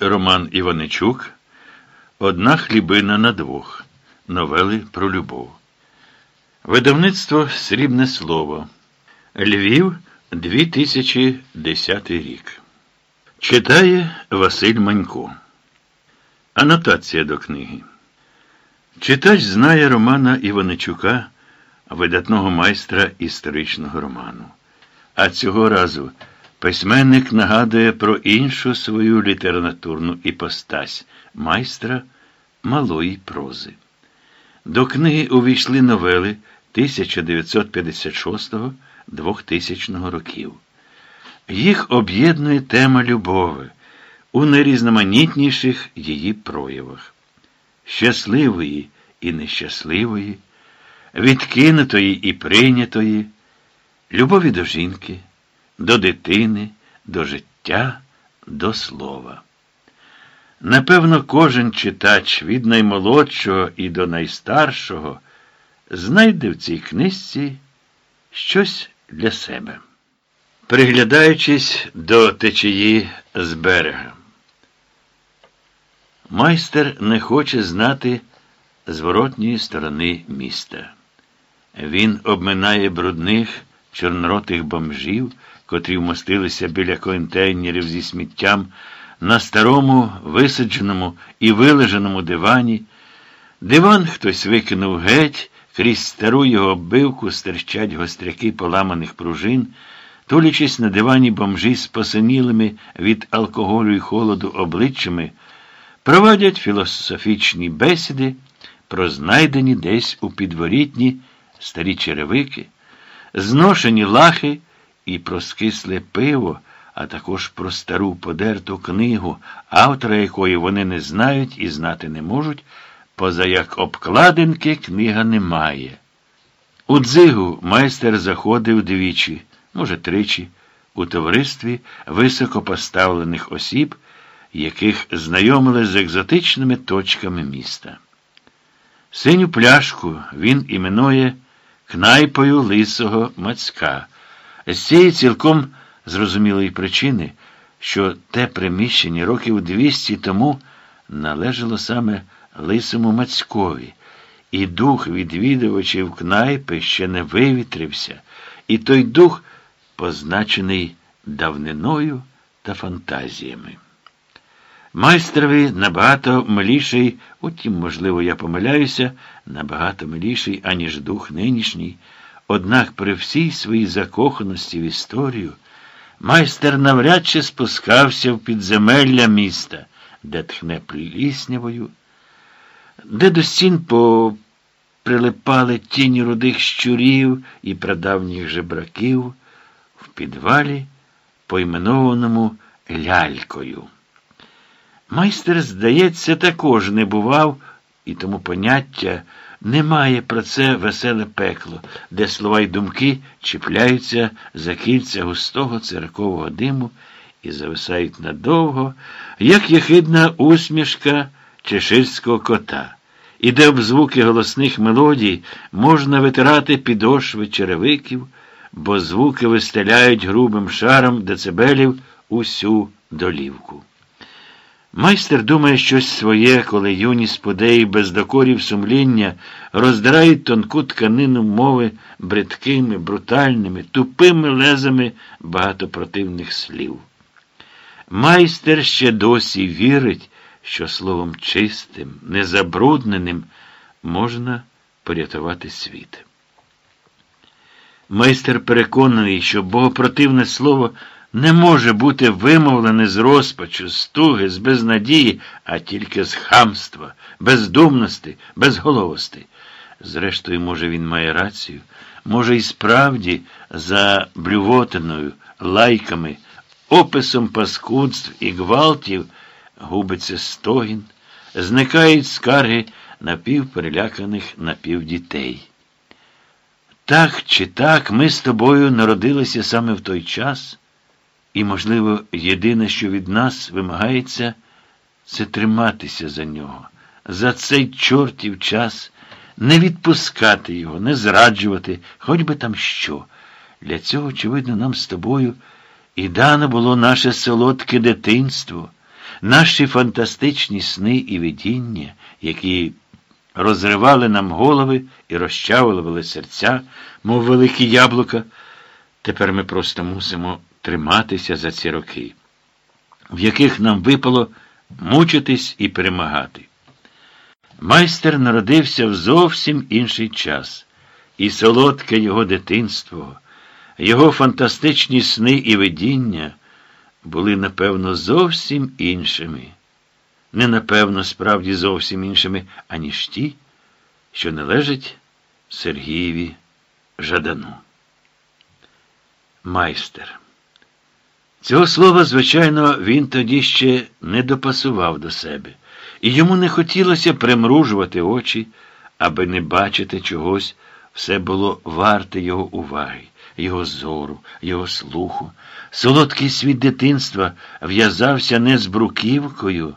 Роман Іваничук. Одна хлібина на двох. Новели про любов. Видавництво Срібне слово. Львів, 2010 рік. Читає Василь Манько. Анотація до книги. Читач знає Романа Іваничука, видатного майстра історичного роману. А цього разу письменник нагадує про іншу свою літературну іпостась майстра малої прози. До книги увійшли новели 1956-2000 років. Їх об'єднує тема любови у найрізноманітніших її проявах щасливої і нещасливої, відкинутої і прийнятої, любові до жінки, до дитини, до життя, до слова. Напевно, кожен читач від наймолодшого і до найстаршого знайде в цій книжці щось для себе. Приглядаючись до течії з берега. Майстер не хоче знати зворотньої сторони міста. Він обминає брудних, чорноротих бомжів, котрі вмостилися біля контейнерів зі сміттям на старому, висадженому і вилеженому дивані. Диван хтось викинув геть, крізь стару його оббивку стирчать гостряки поламаних пружин, тулячись на дивані бомжі з посинілими від алкоголю і холоду обличчями проводять філософічні бесіди про знайдені десь у підворітні старі черевики, зношені лахи і про скисле пиво, а також про стару подерту книгу, автора якої вони не знають і знати не можуть, поза як обкладинки книга немає. У дзигу майстер заходив двічі, може, тричі, у товаристві високопоставлених осіб яких знайомили з екзотичними точками міста. Синю пляшку він іменує кнайпою лисого Мацька. З цієї цілком зрозумілої причини, що те приміщення років 200 тому належало саме Лисому Мацькові, і дух відвідувачів кнайпи ще не вивітрився, і той дух позначений давниною та фантазіями. Майстрові набагато миліший, утім, можливо, я помиляюся, набагато миліший, аніж дух нинішній. Однак при всій своїй закоханості в історію майстер навряд чи спускався в підземелля міста, де тхне пліснявою, де до стін поприлипали тіні рудих щурів і прадавніх жебраків, в підвалі, поіменованому лялькою. Майстер, здається, також не бував, і тому поняття немає про це веселе пекло, де слова й думки чіпляються за кільця густого церкового диму і зависають надовго, як єхидна усмішка чеширського кота, і де об звуки голосних мелодій можна витирати підошви черевиків, бо звуки вистеляють грубим шаром децибелів усю долівку. Майстер думає щось своє, коли юні сподеї без докорів сумління роздирають тонку тканину мови бридкими, брутальними, тупими лезами багатопротивних слів. Майстер ще досі вірить, що словом чистим, незабрудненим можна порятувати світ. Майстер переконаний, що богопротивне слово не може бути вимовлене з розпачу, з туги, з безнадії, а тільки з хамства, бездумності, безголовості. Зрештою, може, він має рацію, може, і справді за блювотиною, лайками, описом паскудств і гвалтів губиться стогін, зникають скарги напівпереляканих напівдітей. Так чи так ми з тобою народилися саме в той час. І, можливо, єдине, що від нас вимагається, це триматися за нього, за цей чортів час, не відпускати його, не зраджувати, хоч би там що. Для цього, очевидно, нам з тобою і дано було наше солодке дитинство, Наші фантастичні сни і видіння, які розривали нам голови і розчавлювали серця, мов великі яблука, тепер ми просто мусимо триматися за ці роки, в яких нам випало мучитись і перемагати. Майстер народився в зовсім інший час, і солодке його дитинство, його фантастичні сни і видіння були, напевно, зовсім іншими. Не напевно, справді зовсім іншими, аніж ті, що належать Сергієві Жадану. Майстер. Цього слова, звичайно, він тоді ще не допасував до себе, і йому не хотілося примружувати очі, аби не бачити чогось, все було варте його уваги, його зору, його слуху. Солодкий світ дитинства в'язався не з бруківкою,